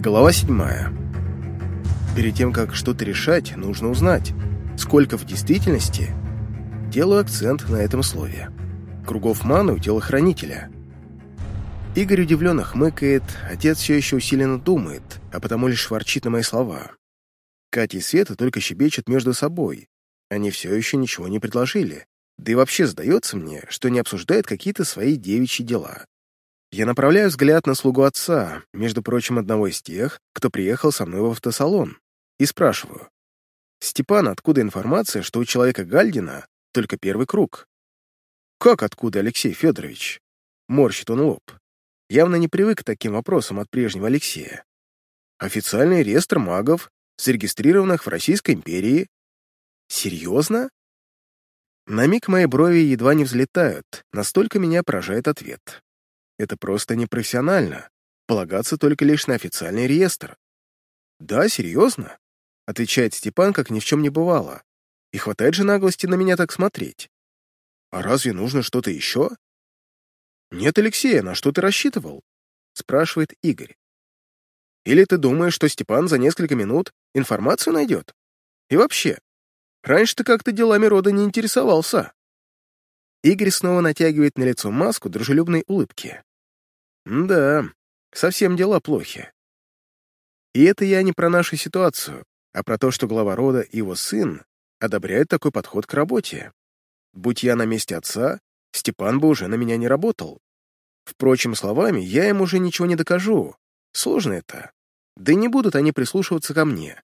Глава седьмая. Перед тем, как что-то решать, нужно узнать, сколько в действительности. Делаю акцент на этом слове. Кругов маны у телохранителя. Игорь удивленно хмыкает, отец все еще усиленно думает, а потому лишь ворчит на мои слова. Катя и Света только щебечут между собой. Они все еще ничего не предложили. Да и вообще сдается мне, что не обсуждают какие-то свои девичьи дела. Я направляю взгляд на слугу отца, между прочим, одного из тех, кто приехал со мной в автосалон, и спрашиваю. «Степан, откуда информация, что у человека Гальдина только первый круг?» «Как откуда, Алексей Федорович?» Морщит он лоб. Явно не привык к таким вопросам от прежнего Алексея. «Официальный реестр магов, зарегистрированных в Российской империи». «Серьезно?» На миг мои брови едва не взлетают, настолько меня поражает ответ. Это просто непрофессионально. Полагаться только лишь на официальный реестр. «Да, серьезно?» — отвечает Степан, как ни в чем не бывало. «И хватает же наглости на меня так смотреть. А разве нужно что-то еще?» «Нет, Алексея, на что ты рассчитывал?» — спрашивает Игорь. «Или ты думаешь, что Степан за несколько минут информацию найдет? И вообще, раньше ты как-то делами рода не интересовался». Игорь снова натягивает на лицо маску дружелюбной улыбки. Да, совсем дела плохи. И это я не про нашу ситуацию, а про то, что глава рода и его сын одобряют такой подход к работе. Будь я на месте отца, Степан бы уже на меня не работал. Впрочем, словами я им уже ничего не докажу. Сложно это. Да и не будут они прислушиваться ко мне.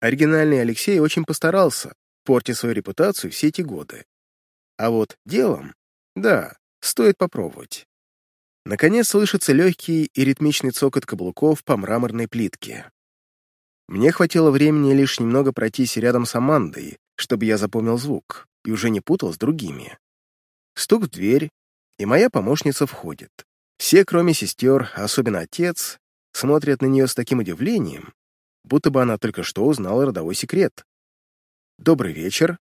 Оригинальный Алексей очень постарался, портя свою репутацию все эти годы. А вот делом, да, стоит попробовать. Наконец слышится легкий и ритмичный цокот каблуков по мраморной плитке. Мне хватило времени лишь немного пройтись рядом с Амандой, чтобы я запомнил звук и уже не путал с другими. Стук в дверь, и моя помощница входит. Все, кроме сестер, особенно отец, смотрят на нее с таким удивлением, будто бы она только что узнала родовой секрет. «Добрый вечер».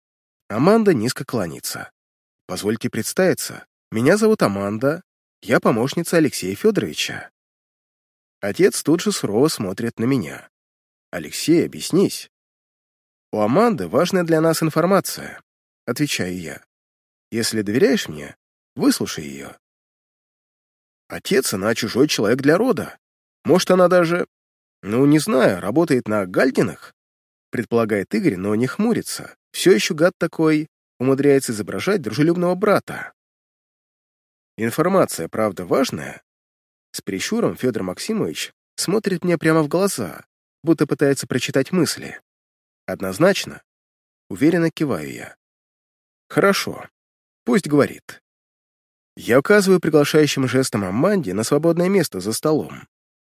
Аманда низко кланяется. «Позвольте представиться. Меня зовут Аманда, я помощница Алексея Федоровича. Отец тут же сурово смотрит на меня. «Алексей, объяснись». «У Аманды важная для нас информация», — отвечаю я. «Если доверяешь мне, выслушай ее». Отец, она чужой человек для рода. Может, она даже, ну, не знаю, работает на Гальдинах?» Предполагает Игорь, но не хмурится. Все еще гад такой умудряется изображать дружелюбного брата. Информация, правда, важная? С прищуром Федор Максимович смотрит мне прямо в глаза, будто пытается прочитать мысли. Однозначно. Уверенно киваю я. Хорошо. Пусть говорит. Я указываю приглашающим жестом Аманде на свободное место за столом.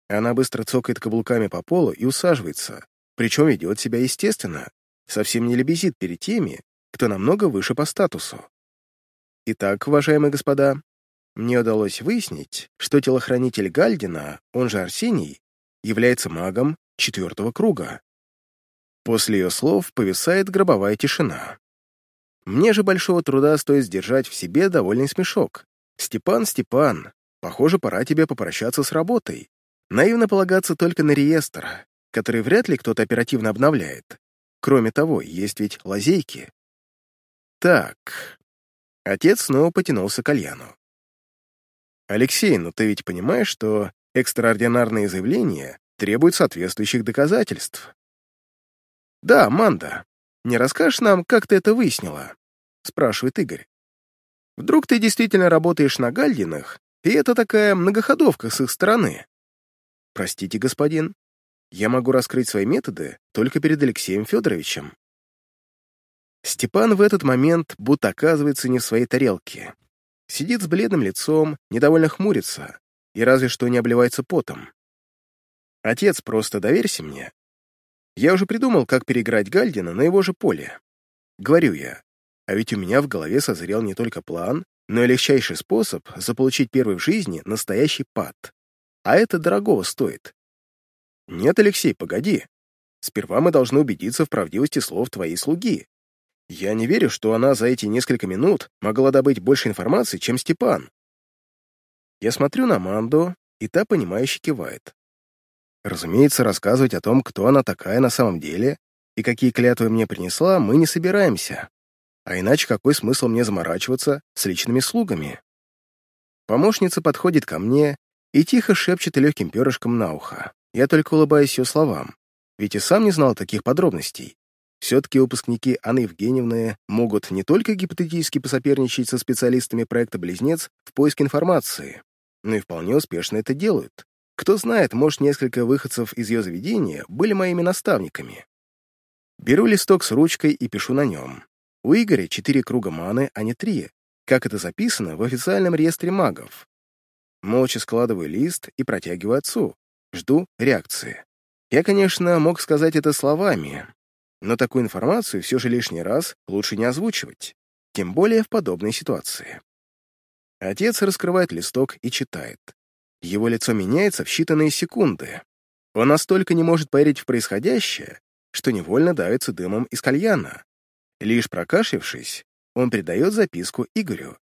Она быстро цокает каблуками по полу и усаживается, причем ведет себя естественно, совсем не лебезит перед теми, кто намного выше по статусу. Итак, уважаемые господа, мне удалось выяснить, что телохранитель Гальдина, он же Арсений, является магом четвертого круга. После ее слов повисает гробовая тишина. Мне же большого труда стоит сдержать в себе довольный смешок. «Степан, Степан, похоже, пора тебе попрощаться с работой. Наивно полагаться только на реестр, который вряд ли кто-то оперативно обновляет. Кроме того, есть ведь лазейки». Так, отец снова потянулся к кальяну. «Алексей, но ты ведь понимаешь, что экстраординарные заявления требуют соответствующих доказательств?» «Да, Манда, не расскажешь нам, как ты это выяснила?» — спрашивает Игорь. «Вдруг ты действительно работаешь на Гальдинах, и это такая многоходовка с их стороны?» «Простите, господин, я могу раскрыть свои методы только перед Алексеем Федоровичем». Степан в этот момент будто оказывается не в своей тарелке Сидит с бледным лицом, недовольно хмурится и разве что не обливается потом. «Отец, просто доверься мне. Я уже придумал, как переиграть Гальдина на его же поле. Говорю я, а ведь у меня в голове созрел не только план, но и легчайший способ заполучить первый в жизни настоящий пад. А это дорогого стоит. Нет, Алексей, погоди. Сперва мы должны убедиться в правдивости слов твоей слуги. Я не верю, что она за эти несколько минут могла добыть больше информации, чем Степан. Я смотрю на Манду, и та, понимающе кивает. Разумеется, рассказывать о том, кто она такая на самом деле и какие клятвы мне принесла, мы не собираемся. А иначе какой смысл мне заморачиваться с личными слугами? Помощница подходит ко мне и тихо шепчет легким перышком на ухо. Я только улыбаюсь ее словам, ведь и сам не знал таких подробностей. Все-таки выпускники Анны Евгеньевны могут не только гипотетически посоперничать со специалистами проекта «Близнец» в поиске информации, но и вполне успешно это делают. Кто знает, может, несколько выходцев из ее заведения были моими наставниками. Беру листок с ручкой и пишу на нем. У Игоря четыре круга маны, а не три, как это записано в официальном реестре магов. Молча складываю лист и протягиваю отцу. Жду реакции. Я, конечно, мог сказать это словами, но такую информацию все же лишний раз лучше не озвучивать, тем более в подобной ситуации. Отец раскрывает листок и читает. Его лицо меняется в считанные секунды. Он настолько не может поверить в происходящее, что невольно давится дымом из кальяна. Лишь прокашлившись, он передает записку Игорю.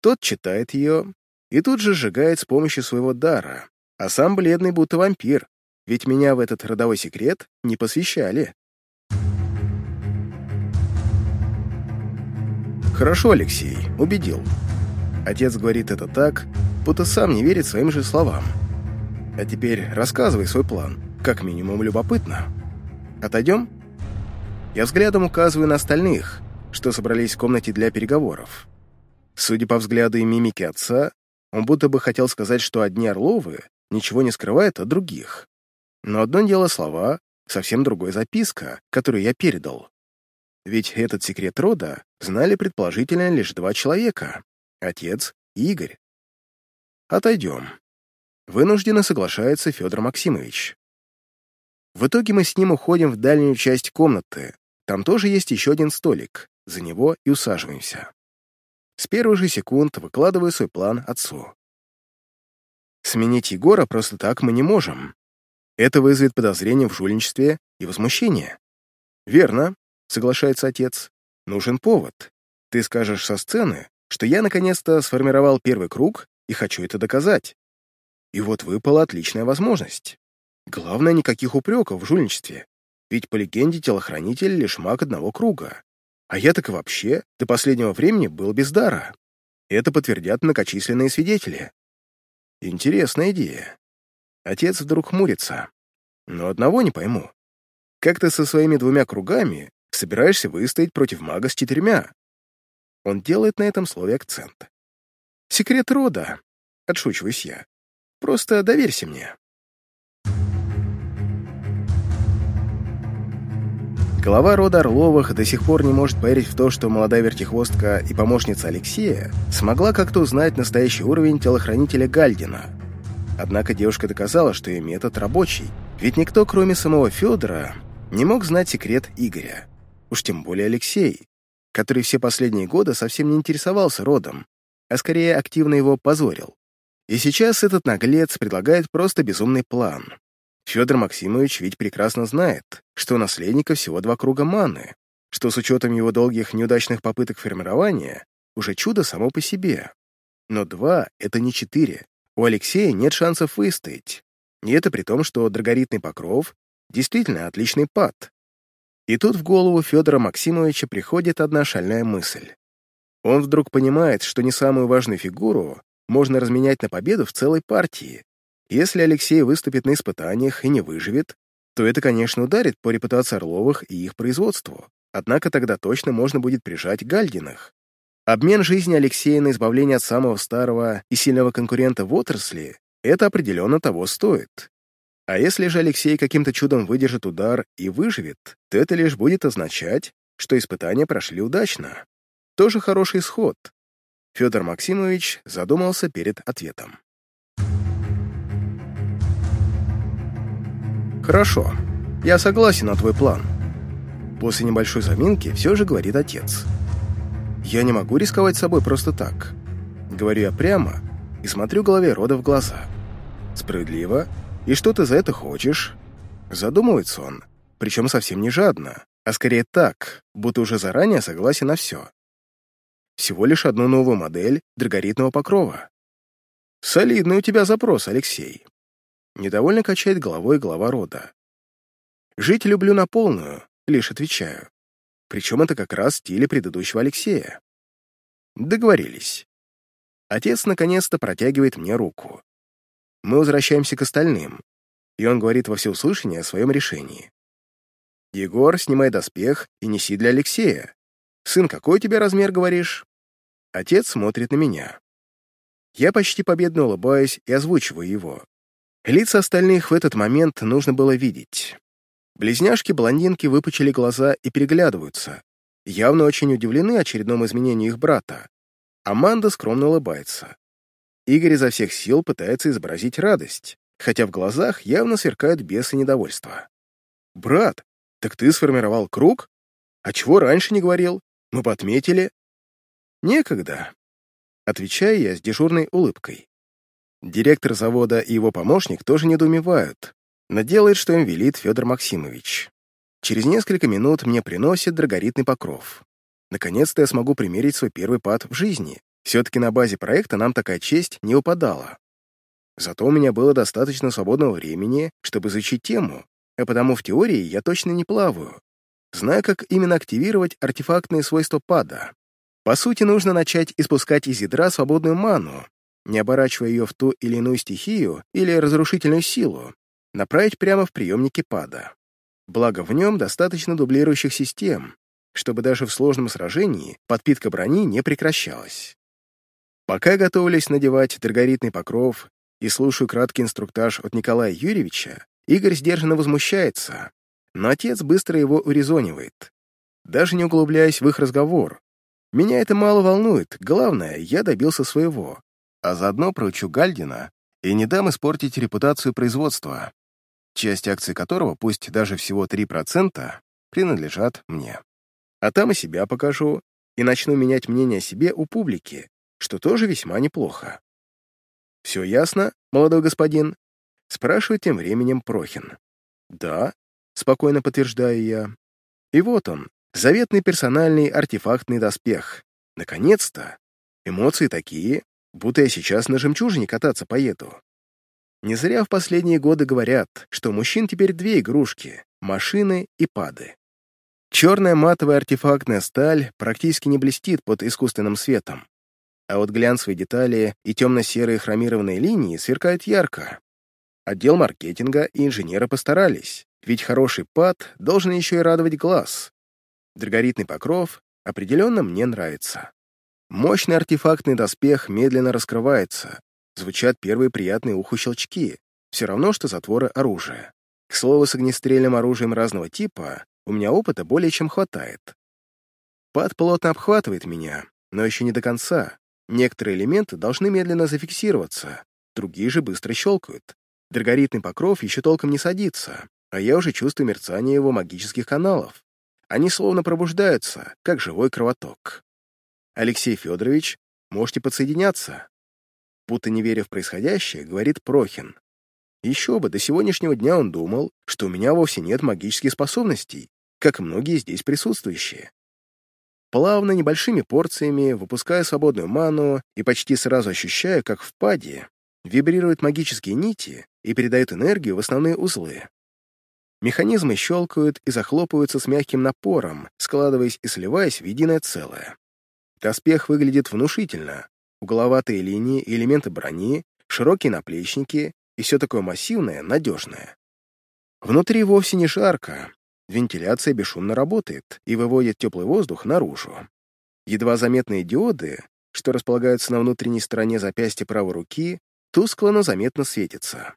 Тот читает ее и тут же сжигает с помощью своего дара, а сам бледный будто вампир, ведь меня в этот родовой секрет не посвящали. «Хорошо, Алексей, убедил». Отец говорит это так, будто сам не верит своим же словам. А теперь рассказывай свой план, как минимум любопытно. Отойдем? Я взглядом указываю на остальных, что собрались в комнате для переговоров. Судя по взгляду и мимике отца, он будто бы хотел сказать, что одни Орловы ничего не скрывают от других. Но одно дело слова, совсем другое записка, которую я передал. Ведь этот секрет рода знали предположительно лишь два человека — отец и Игорь. Отойдем. Вынужденно соглашается Федор Максимович. В итоге мы с ним уходим в дальнюю часть комнаты. Там тоже есть еще один столик. За него и усаживаемся. С первых же секунд выкладываю свой план отцу. Сменить Егора просто так мы не можем. Это вызовет подозрение в жульничестве и возмущение. Верно, соглашается отец. Нужен повод. Ты скажешь со сцены, что я наконец-то сформировал первый круг и хочу это доказать. И вот выпала отличная возможность. Главное, никаких упреков в жульничестве. Ведь по легенде телохранитель лишь маг одного круга. А я так и вообще до последнего времени был без дара. Это подтвердят многочисленные свидетели. Интересная идея. Отец вдруг хмурится. Но одного не пойму. Как ты со своими двумя кругами собираешься выстоять против мага с четырьмя? Он делает на этом слове акцент. Секрет рода. Отшучиваюсь я. Просто доверься мне. Глава рода Орловых до сих пор не может поверить в то, что молодая вертихвостка и помощница Алексея смогла как-то узнать настоящий уровень телохранителя Гальдина. Однако девушка доказала, что ее метод рабочий, ведь никто, кроме самого Федора, не мог знать секрет Игоря. Уж тем более Алексей, который все последние годы совсем не интересовался родом, а скорее активно его позорил. И сейчас этот наглец предлагает просто безумный план. Федор Максимович ведь прекрасно знает, что у наследника всего два круга маны, что с учетом его долгих неудачных попыток формирования уже чудо само по себе. Но два — это не четыре. У Алексея нет шансов выстоять. И это при том, что драгоритный покров действительно отличный пад. И тут в голову Федора Максимовича приходит одна шальная мысль. Он вдруг понимает, что не самую важную фигуру можно разменять на победу в целой партии, если Алексей выступит на испытаниях и не выживет, то это, конечно, ударит по репутации Орловых и их производству. Однако тогда точно можно будет прижать Гальдиных. Обмен жизни Алексея на избавление от самого старого и сильного конкурента в отрасли — это определенно того стоит. А если же Алексей каким-то чудом выдержит удар и выживет, то это лишь будет означать, что испытания прошли удачно. Тоже хороший исход. Федор Максимович задумался перед ответом. «Хорошо, я согласен на твой план». После небольшой заминки все же говорит отец. «Я не могу рисковать собой просто так». Говорю я прямо и смотрю голове рода в глаза. «Справедливо? И что ты за это хочешь?» Задумывается он, причем совсем не жадно, а скорее так, будто уже заранее согласен на все. Всего лишь одну новую модель драгоритного покрова. Солидный у тебя запрос, Алексей. Недовольно качает головой глава рода. Жить люблю на полную, лишь отвечаю. Причем это как раз в стиле предыдущего Алексея. Договорились. Отец наконец-то протягивает мне руку. Мы возвращаемся к остальным, и он говорит во всеуслышание о своем решении. «Егор, снимай доспех и неси для Алексея. Сын, какой у тебя размер, говоришь?» Отец смотрит на меня. Я почти победно улыбаюсь и озвучиваю его. Лица остальных в этот момент нужно было видеть. Близняшки-блондинки выпучили глаза и переглядываются, явно очень удивлены очередному изменению их брата. Аманда скромно улыбается. Игорь изо всех сил пытается изобразить радость, хотя в глазах явно сверкают бесы недовольства. «Брат, так ты сформировал круг? А чего раньше не говорил? Мы бы отметили». «Некогда», — отвечаю я с дежурной улыбкой. Директор завода и его помощник тоже недоумевают, но делает, что им велит Федор Максимович. Через несколько минут мне приносят драгоритный покров. Наконец-то я смогу примерить свой первый пад в жизни. Все-таки на базе проекта нам такая честь не упадала. Зато у меня было достаточно свободного времени, чтобы изучить тему, а потому в теории я точно не плаваю. Знаю, как именно активировать артефактные свойства пада. По сути, нужно начать испускать из ядра свободную ману, не оборачивая ее в ту или иную стихию или разрушительную силу, направить прямо в приемники пада. Благо в нем достаточно дублирующих систем, чтобы даже в сложном сражении подпитка брони не прекращалась. Пока готовились надевать драгоритный покров и слушаю краткий инструктаж от Николая Юрьевича, Игорь сдержанно возмущается, но отец быстро его урезонивает. Даже не углубляясь в их разговор. Меня это мало волнует, главное, я добился своего, а заодно проучу Гальдина и не дам испортить репутацию производства часть акций которого, пусть даже всего 3%, принадлежат мне. А там и себя покажу, и начну менять мнение о себе у публики, что тоже весьма неплохо. «Все ясно, молодой господин?» — спрашивает тем временем Прохин. «Да», — спокойно подтверждаю я. И вот он, заветный персональный артефактный доспех. Наконец-то! Эмоции такие, будто я сейчас на жемчужине кататься поеду. Не зря в последние годы говорят, что у мужчин теперь две игрушки — машины и пады. Черная матовая артефактная сталь практически не блестит под искусственным светом, а вот глянцевые детали и темно-серые хромированные линии сверкают ярко. Отдел маркетинга и инженеры постарались, ведь хороший пад должен еще и радовать глаз. Драгоритный покров определенно мне нравится. Мощный артефактный доспех медленно раскрывается, звучат первые приятные уху щелчки, все равно, что затворы оружия. К слову, с огнестрельным оружием разного типа у меня опыта более чем хватает. Пад плотно обхватывает меня, но еще не до конца. Некоторые элементы должны медленно зафиксироваться, другие же быстро щелкают. Драгоритный покров еще толком не садится, а я уже чувствую мерцание его магических каналов. Они словно пробуждаются, как живой кровоток. Алексей Федорович, можете подсоединяться будто не веря в происходящее, говорит Прохин. Еще бы, до сегодняшнего дня он думал, что у меня вовсе нет магических способностей, как многие здесь присутствующие. Плавно, небольшими порциями, выпуская свободную ману и почти сразу ощущая, как в паде вибрируют магические нити и передают энергию в основные узлы. Механизмы щелкают и захлопываются с мягким напором, складываясь и сливаясь в единое целое. Доспех выглядит внушительно, угловатые линии и элементы брони, широкие наплечники и все такое массивное, надежное. Внутри вовсе не жарко, вентиляция бесшумно работает и выводит теплый воздух наружу. Едва заметные диоды, что располагаются на внутренней стороне запястья правой руки, тускло, но заметно светятся.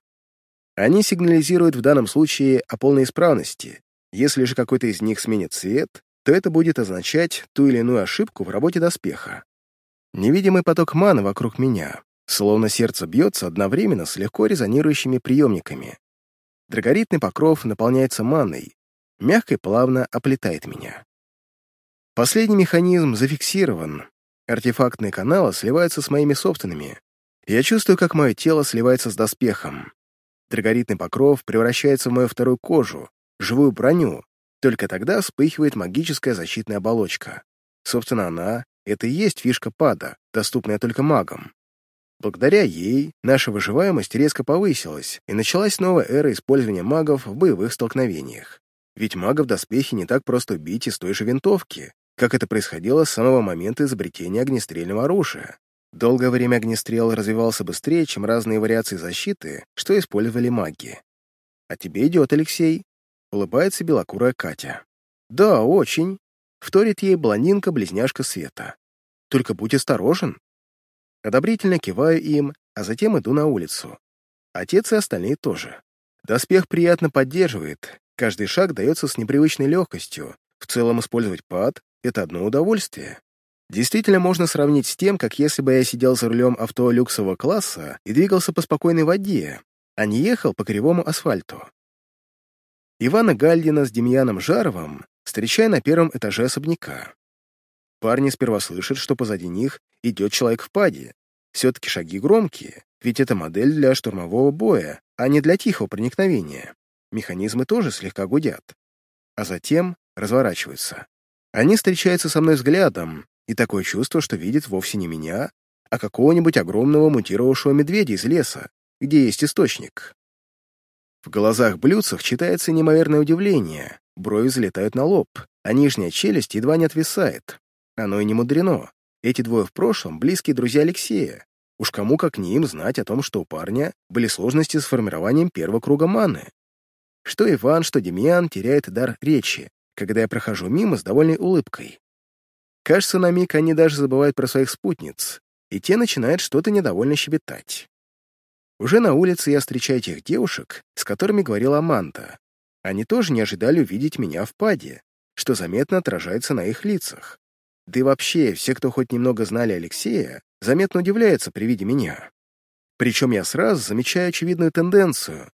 Они сигнализируют в данном случае о полной исправности. Если же какой-то из них сменит цвет, то это будет означать ту или иную ошибку в работе доспеха. Невидимый поток маны вокруг меня, словно сердце бьется одновременно с легко резонирующими приемниками. Драгоритный покров наполняется маной, мягко и плавно оплетает меня. Последний механизм зафиксирован, артефактные каналы сливаются с моими собственными. Я чувствую, как мое тело сливается с доспехом. Драгоритный покров превращается в мою вторую кожу, живую броню. Только тогда вспыхивает магическая защитная оболочка. Собственно, она это и есть фишка пада, доступная только магам. Благодаря ей наша выживаемость резко повысилась, и началась новая эра использования магов в боевых столкновениях. Ведь магов доспехи не так просто убить из той же винтовки, как это происходило с самого момента изобретения огнестрельного оружия. Долгое время огнестрел развивался быстрее, чем разные вариации защиты, что использовали маги. «А тебе идет, Алексей?» — улыбается белокурая Катя. «Да, очень», — вторит ей блондинка-близняшка Света. «Только будь осторожен». Одобрительно киваю им, а затем иду на улицу. Отец и остальные тоже. Доспех приятно поддерживает, каждый шаг дается с непривычной легкостью. В целом использовать пад — это одно удовольствие. Действительно можно сравнить с тем, как если бы я сидел за рулем авто люксового класса и двигался по спокойной воде, а не ехал по кривому асфальту. Ивана Гальдина с Демьяном Жаровым встречая на первом этаже особняка. Парни сперва слышат, что позади них идет человек в паде. Все-таки шаги громкие, ведь это модель для штурмового боя, а не для тихого проникновения. Механизмы тоже слегка гудят. А затем разворачиваются. Они встречаются со мной взглядом, и такое чувство, что видят вовсе не меня, а какого-нибудь огромного мутировавшего медведя из леса, где есть источник. В глазах блюдцах читается неимоверное удивление, брови залетают на лоб, а нижняя челюсть едва не отвисает. Оно и не мудрено. Эти двое в прошлом — близкие друзья Алексея. Уж кому как не им знать о том, что у парня были сложности с формированием первого круга маны. Что Иван, что Демьян теряет дар речи, когда я прохожу мимо с довольной улыбкой. Кажется, на миг они даже забывают про своих спутниц, и те начинают что-то недовольно щебетать. Уже на улице я встречаю тех девушек, с которыми говорила Аманда. Они тоже не ожидали увидеть меня в паде, что заметно отражается на их лицах. Да и вообще, все, кто хоть немного знали Алексея, заметно удивляются при виде меня. Причем я сразу замечаю очевидную тенденцию.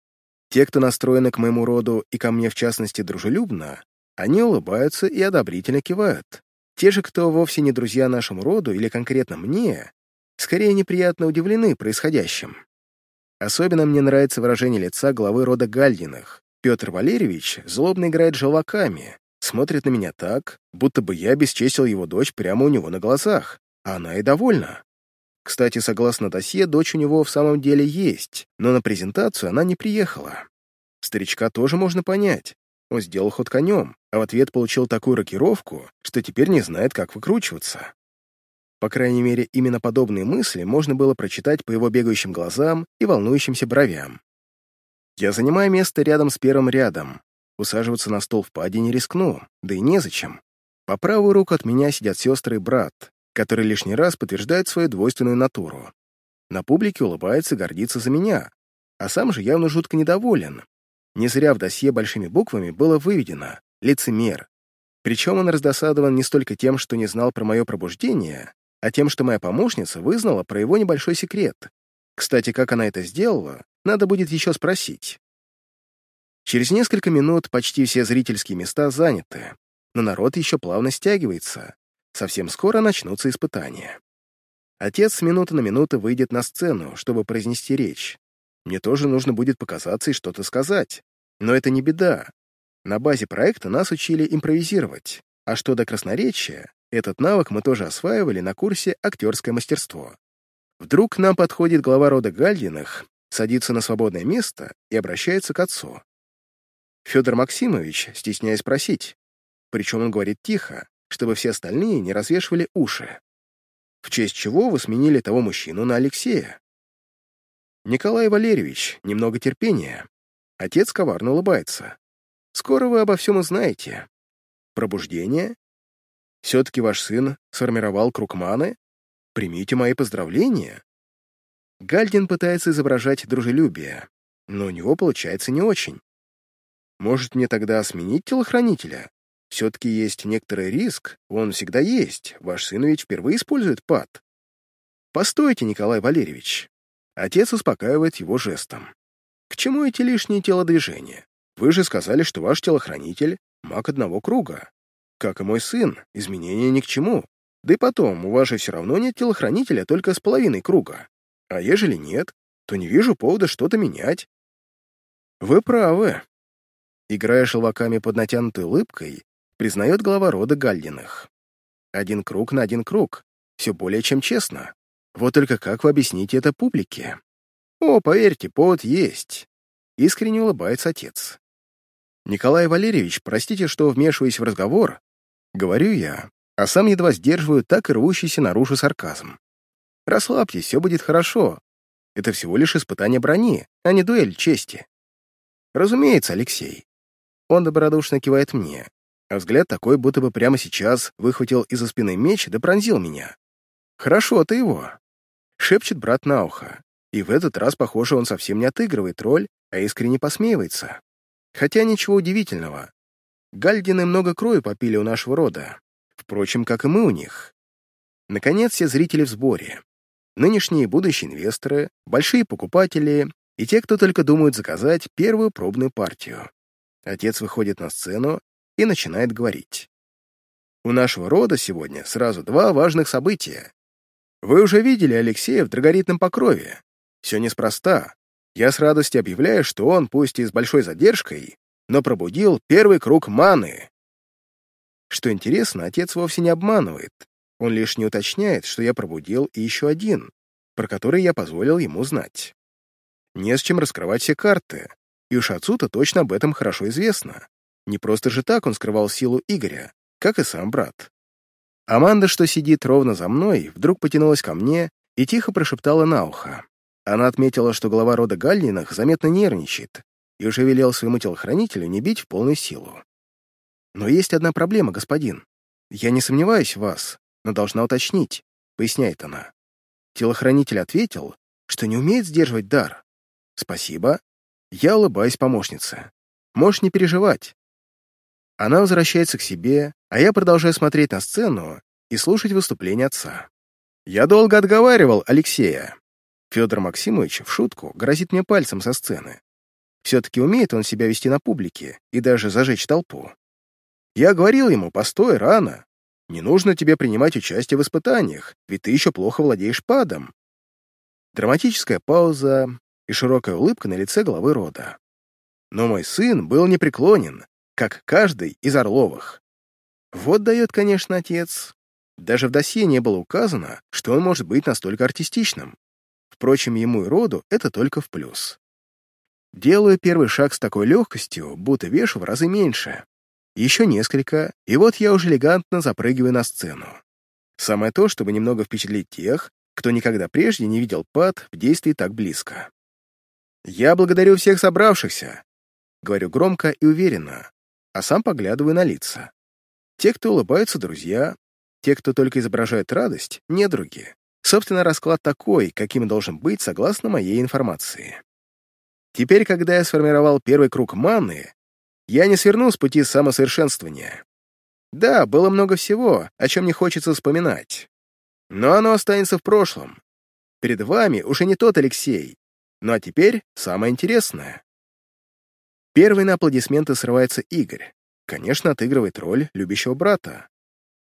Те, кто настроены к моему роду и ко мне в частности дружелюбно, они улыбаются и одобрительно кивают. Те же, кто вовсе не друзья нашему роду или конкретно мне, скорее неприятно удивлены происходящим. Особенно мне нравится выражение лица главы рода Гальдиных. Петр Валерьевич злобно играет желваками, смотрит на меня так, будто бы я бесчестил его дочь прямо у него на глазах, а она и довольна. Кстати, согласно досье, дочь у него в самом деле есть, но на презентацию она не приехала. Старичка тоже можно понять. Он сделал ход конем, а в ответ получил такую рокировку, что теперь не знает, как выкручиваться. По крайней мере, именно подобные мысли можно было прочитать по его бегающим глазам и волнующимся бровям. Я занимаю место рядом с первым рядом. Усаживаться на стол в паде не рискну, да и незачем. По правую руку от меня сидят сестры и брат, который лишний раз подтверждает свою двойственную натуру. На публике улыбается и гордится за меня, а сам же явно жутко недоволен. Не зря в досье большими буквами было выведено «лицемер». Причем он раздосадован не столько тем, что не знал про мое пробуждение, а тем, что моя помощница вызнала про его небольшой секрет. Кстати, как она это сделала, надо будет еще спросить. Через несколько минут почти все зрительские места заняты, но народ еще плавно стягивается. Совсем скоро начнутся испытания. Отец с минуты на минуту выйдет на сцену, чтобы произнести речь. Мне тоже нужно будет показаться и что-то сказать. Но это не беда. На базе проекта нас учили импровизировать. А что до красноречия, этот навык мы тоже осваивали на курсе «Актерское мастерство». Вдруг к нам подходит глава рода Гальдиных, садится на свободное место и обращается к отцу. Федор Максимович, стесняясь спросить, причем он говорит тихо, чтобы все остальные не развешивали уши. В честь чего вы сменили того мужчину на Алексея? Николай Валерьевич, немного терпения. Отец коварно улыбается. Скоро вы обо всем узнаете. Пробуждение? Все-таки ваш сын сформировал круг маны? Примите мои поздравления. Гальдин пытается изображать дружелюбие, но у него получается не очень. Может, мне тогда сменить телохранителя? Все-таки есть некоторый риск, он всегда есть. Ваш сын ведь впервые использует пад. Постойте, Николай Валерьевич. Отец успокаивает его жестом. К чему эти лишние телодвижения? Вы же сказали, что ваш телохранитель — маг одного круга. Как и мой сын, изменения ни к чему. Да и потом, у вас же все равно нет телохранителя только с половиной круга. А ежели нет, то не вижу повода что-то менять. Вы правы. Играя шелваками под натянутой улыбкой, признает глава рода Гальдиных. Один круг на один круг. Все более чем честно. Вот только как вы объясните это публике? О, поверьте, повод есть. Искренне улыбается отец. Николай Валерьевич, простите, что вмешиваюсь в разговор, говорю я, а сам едва сдерживаю так и рвущийся наружу сарказм. Расслабьтесь, все будет хорошо. Это всего лишь испытание брони, а не дуэль чести. Разумеется, Алексей. Он добродушно кивает мне, а взгляд такой, будто бы прямо сейчас выхватил из-за спины меч да пронзил меня. «Хорошо, ты его», — шепчет брат на ухо. И в этот раз, похоже, он совсем не отыгрывает роль, а искренне посмеивается. Хотя ничего удивительного. Гальдины много крови попили у нашего рода. Впрочем, как и мы у них. Наконец, все зрители в сборе. Нынешние и будущие инвесторы, большие покупатели и те, кто только думают заказать первую пробную партию. Отец выходит на сцену и начинает говорить. У нашего рода сегодня сразу два важных события. Вы уже видели Алексея в драгоритном покрове. Все неспроста. Я с радостью объявляю, что он, пусть и с большой задержкой, но пробудил первый круг маны. Что интересно, отец вовсе не обманывает. Он лишь не уточняет, что я пробудил и еще один, про который я позволил ему знать. Не с чем раскрывать все карты, и уж отцу-то точно об этом хорошо известно. Не просто же так он скрывал силу Игоря, как и сам брат. Аманда, что сидит ровно за мной, вдруг потянулась ко мне и тихо прошептала на ухо. Она отметила, что глава рода Гальниных заметно нервничает и уже велел своему телохранителю не бить в полную силу. «Но есть одна проблема, господин. Я не сомневаюсь в вас, но должна уточнить», — поясняет она. Телохранитель ответил, что не умеет сдерживать дар. «Спасибо». Я улыбаюсь помощнице. «Можешь не переживать. Она возвращается к себе, а я продолжаю смотреть на сцену и слушать выступление отца. Я долго отговаривал Алексея. Федор Максимович в шутку грозит мне пальцем со сцены. Все-таки умеет он себя вести на публике и даже зажечь толпу. Я говорил ему, постой, рано. Не нужно тебе принимать участие в испытаниях, ведь ты еще плохо владеешь падом. Драматическая пауза и широкая улыбка на лице главы рода. Но мой сын был непреклонен как каждый из Орловых. Вот дает, конечно, отец. Даже в досье не было указано, что он может быть настолько артистичным. Впрочем, ему и роду это только в плюс. Делаю первый шаг с такой легкостью, будто вешу в разы меньше. Еще несколько, и вот я уже элегантно запрыгиваю на сцену. Самое то, чтобы немного впечатлить тех, кто никогда прежде не видел пад в действии так близко. «Я благодарю всех собравшихся», — говорю громко и уверенно, а сам поглядываю на лица. Те, кто улыбаются, друзья, те, кто только изображают радость, недруги. Собственно, расклад такой, каким должен быть согласно моей информации. Теперь, когда я сформировал первый круг маны, я не сверну с пути самосовершенствования. Да, было много всего, о чем не хочется вспоминать. Но оно останется в прошлом. Перед вами уже не тот Алексей. Ну а теперь самое интересное. Первый на аплодисменты срывается Игорь. Конечно, отыгрывает роль любящего брата.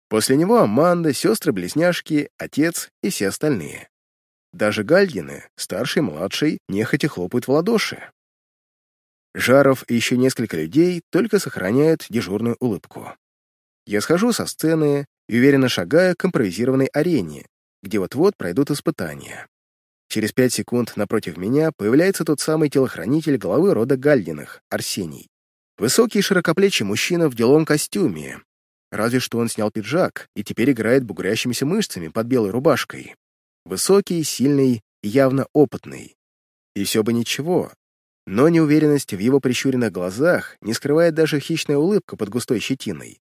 После него Аманда, сестры-близняшки, отец и все остальные. Даже Гальдины, старший и младший, нехотя хлопают в ладоши. Жаров и еще несколько людей только сохраняют дежурную улыбку. Я схожу со сцены и уверенно шагаю к импровизированной арене, где вот-вот пройдут испытания. Через пять секунд напротив меня появляется тот самый телохранитель главы рода Гальдиных, Арсений. Высокий широкоплечий мужчина в деловом костюме. Разве что он снял пиджак и теперь играет бугрящимися мышцами под белой рубашкой. Высокий, сильный и явно опытный. И все бы ничего. Но неуверенность в его прищуренных глазах не скрывает даже хищная улыбка под густой щетиной.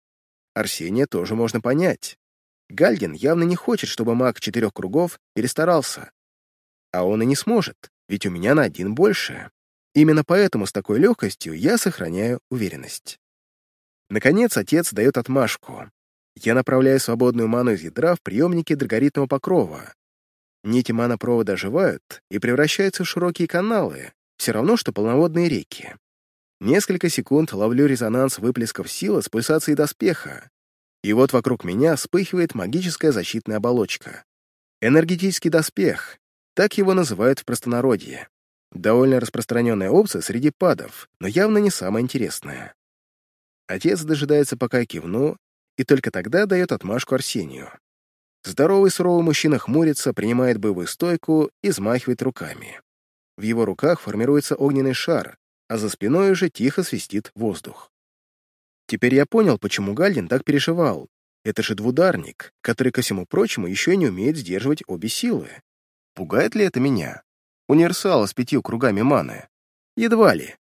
Арсения тоже можно понять. Гальдин явно не хочет, чтобы маг четырех кругов перестарался. А он и не сможет, ведь у меня на один больше. Именно поэтому с такой легкостью я сохраняю уверенность. Наконец, отец дает отмашку. Я направляю свободную ману из ядра в приемники драгоритного покрова. Нити манопровода оживают и превращаются в широкие каналы, все равно, что полноводные реки. Несколько секунд ловлю резонанс выплесков силы с пульсацией доспеха, и вот вокруг меня вспыхивает магическая защитная оболочка. Энергетический доспех, так его называют в простонародье. Довольно распространенная опция среди падов, но явно не самая интересная. Отец дожидается, пока я кивну, и только тогда дает отмашку Арсению. Здоровый суровый мужчина хмурится, принимает боевую стойку и взмахивает руками. В его руках формируется огненный шар, а за спиной уже тихо свистит воздух. Теперь я понял, почему Гальдин так переживал. Это же двударник, который, ко всему прочему, еще не умеет сдерживать обе силы. Пугает ли это меня? Универсал с пятью кругами маны. Едва ли.